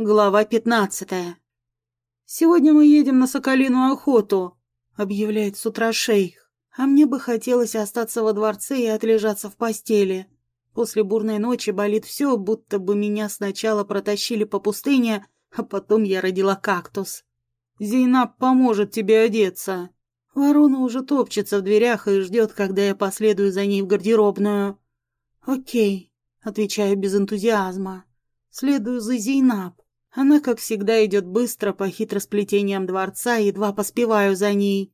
Глава пятнадцатая. «Сегодня мы едем на соколиную охоту», — объявляет с утра шейх. «А мне бы хотелось остаться во дворце и отлежаться в постели. После бурной ночи болит все, будто бы меня сначала протащили по пустыне, а потом я родила кактус. Зейнаб поможет тебе одеться». Ворона уже топчется в дверях и ждет, когда я последую за ней в гардеробную. «Окей», — отвечаю без энтузиазма. Следую за Зейнаб. Она, как всегда, идет быстро по хитросплетениям дворца, едва поспеваю за ней.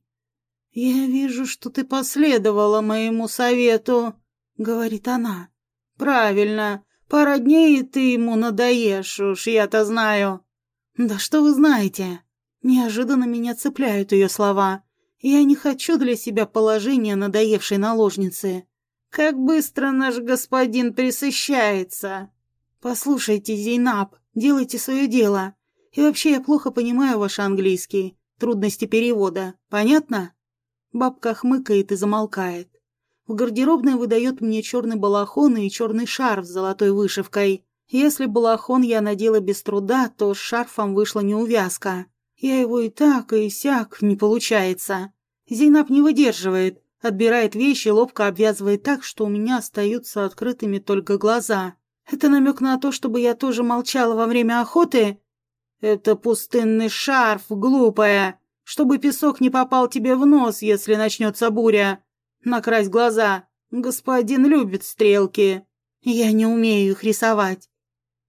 «Я вижу, что ты последовала моему совету», — говорит она. «Правильно. Пара дней, и ты ему надоешь, уж я-то знаю». «Да что вы знаете?» Неожиданно меня цепляют ее слова. Я не хочу для себя положения надоевшей наложницы. «Как быстро наш господин присыщается!» «Послушайте, Зейнаб, делайте свое дело. И вообще я плохо понимаю ваш английский. Трудности перевода. Понятно?» Бабка хмыкает и замолкает. В гардеробной выдает мне черный балахон и черный шарф с золотой вышивкой. Если балахон я надела без труда, то с шарфом вышла неувязка. Я его и так, и сяк не получается. Зейнаб не выдерживает, отбирает вещи, ловко обвязывает так, что у меня остаются открытыми только глаза. Это намек на то, чтобы я тоже молчала во время охоты? Это пустынный шарф, глупая. Чтобы песок не попал тебе в нос, если начнется буря. Накрась глаза. Господин любит стрелки. Я не умею их рисовать.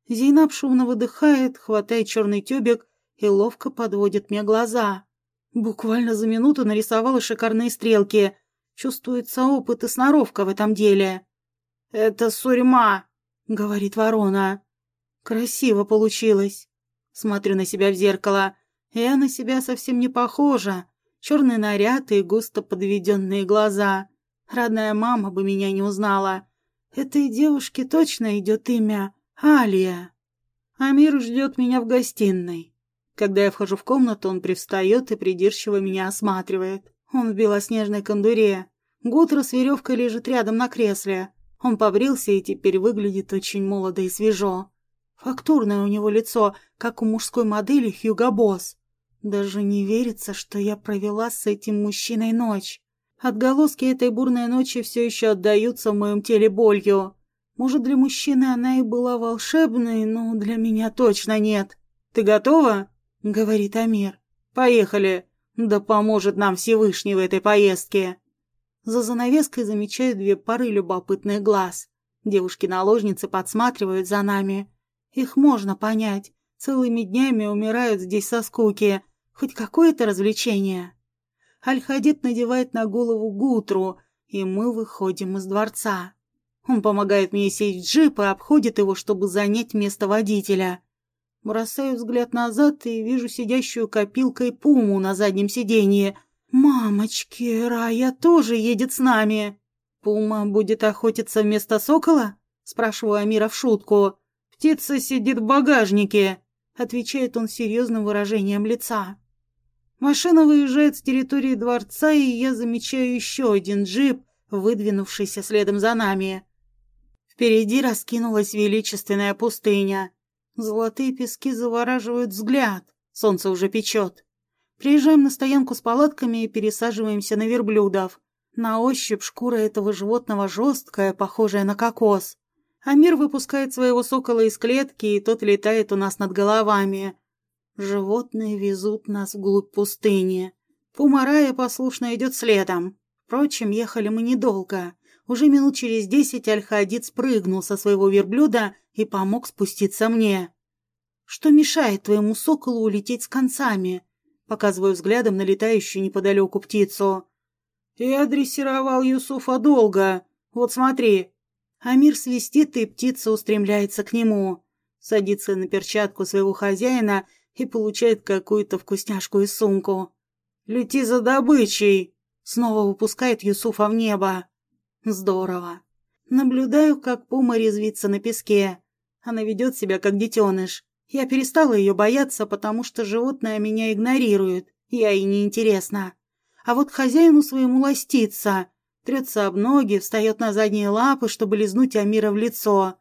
Зейнаб шумно выдыхает, хватает черный тюбик и ловко подводит мне глаза. Буквально за минуту нарисовала шикарные стрелки. Чувствуется опыт и сноровка в этом деле. «Это сурьма», — говорит ворона. «Красиво получилось». Смотрю на себя в зеркало. Я на себя совсем не похожа. Черный наряд и густо подведенные глаза. Родная мама бы меня не узнала. Этой девушке точно идет имя Алия. Амир ждет меня в гостиной. Когда я вхожу в комнату, он привстает и придирчиво меня осматривает. Он в белоснежной кондуре. Гутро с веревкой лежит рядом на кресле. Он побрился и теперь выглядит очень молодо и свежо. Фактурное у него лицо, как у мужской модели Хьюго Босс. Даже не верится, что я провела с этим мужчиной ночь. Отголоски этой бурной ночи все еще отдаются в моем теле болью. Может, для мужчины она и была волшебной, но для меня точно нет. «Ты готова?» — говорит Амир. «Поехали. Да поможет нам Всевышний в этой поездке». За занавеской замечаю две пары любопытных глаз. Девушки-наложницы подсматривают за нами. Их можно понять. Целыми днями умирают здесь со скуки. Хоть какое-то развлечение. Аль-Хадид надевает на голову гутру, и мы выходим из дворца. Он помогает мне сесть в джип и обходит его, чтобы занять место водителя. Бросаю взгляд назад и вижу сидящую копилкой пуму на заднем сиденье, «Мамочки, Рая тоже едет с нами!» «Пума будет охотиться вместо сокола?» — спрашиваю Амира в шутку. «Птица сидит в багажнике», — отвечает он серьезным выражением лица. Машина выезжает с территории дворца, и я замечаю еще один джип, выдвинувшийся следом за нами. Впереди раскинулась величественная пустыня. Золотые пески завораживают взгляд, солнце уже печет. Приезжаем на стоянку с палатками и пересаживаемся на верблюдов. На ощупь шкура этого животного жесткая, похожая на кокос. Амир выпускает своего сокола из клетки, и тот летает у нас над головами. Животные везут нас вглубь пустыни. Пумарая послушно идет следом. Впрочем, ехали мы недолго. Уже минут через десять Аль-Хадид спрыгнул со своего верблюда и помог спуститься мне. «Что мешает твоему соколу улететь с концами?» Показываю взглядом на летающую неподалеку птицу. «Я дрессировал Юсуфа долго. Вот смотри». Амир свистит, и птица устремляется к нему. Садится на перчатку своего хозяина и получает какую-то вкусняшку из сумку. «Лети за добычей!» Снова выпускает Юсуфа в небо. Здорово. Наблюдаю, как пума резвится на песке. Она ведет себя как детеныш. Я перестала ее бояться, потому что животное меня игнорирует, я ей не интересна. А вот хозяину своему ластится, трется об ноги, встает на задние лапы, чтобы лизнуть Амира в лицо.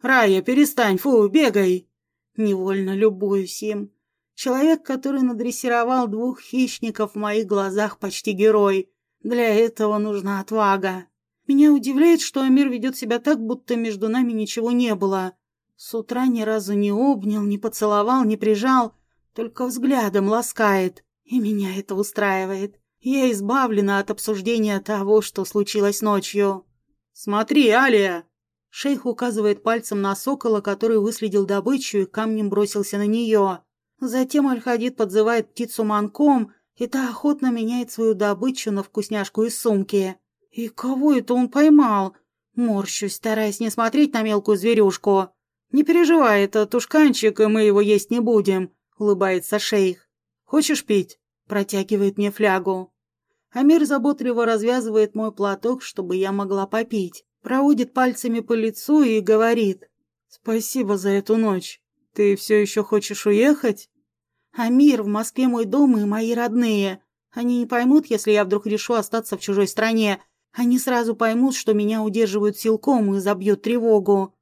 «Рая, перестань, фу, бегай!» Невольно любуюсь им. Человек, который надрессировал двух хищников в моих глазах, почти герой. Для этого нужна отвага. Меня удивляет, что Амир ведет себя так, будто между нами ничего не было. С утра ни разу не обнял, не поцеловал, не прижал, только взглядом ласкает. И меня это устраивает. Я избавлена от обсуждения того, что случилось ночью. «Смотри, Алия!» Шейх указывает пальцем на сокола, который выследил добычу и камнем бросился на нее. Затем Аль-Хадид подзывает птицу манком, и та охотно меняет свою добычу на вкусняшку из сумки. И кого это он поймал? Морщусь, стараясь не смотреть на мелкую зверюшку. «Не переживай, это тушканчик, и мы его есть не будем», — улыбается шейх. «Хочешь пить?» — протягивает мне флягу. Амир заботливо развязывает мой платок, чтобы я могла попить. Проводит пальцами по лицу и говорит. «Спасибо за эту ночь. Ты все еще хочешь уехать?» «Амир, в Москве мой дом и мои родные. Они не поймут, если я вдруг решу остаться в чужой стране. Они сразу поймут, что меня удерживают силком и забьют тревогу.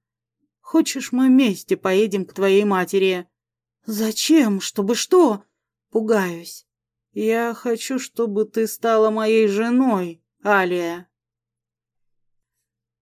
Хочешь, мы вместе поедем к твоей матери?» «Зачем? Чтобы что?» «Пугаюсь». «Я хочу, чтобы ты стала моей женой, Алия».